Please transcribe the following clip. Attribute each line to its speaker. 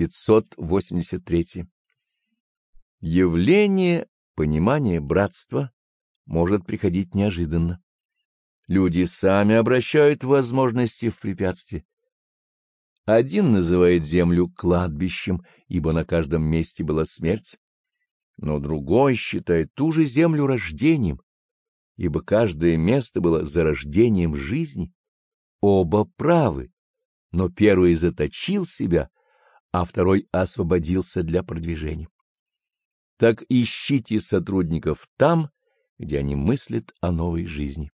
Speaker 1: 583. Явление понимания братства может приходить неожиданно. Люди сами обращают возможности в препятствие. Один называет землю кладбищем, ибо на каждом месте была смерть, но другой считает ту же землю рождением, ибо каждое место было зарождением жизни. Оба правы, но первый заточил себя, а второй освободился для продвижения. Так ищите сотрудников там, где они мыслят о новой жизни.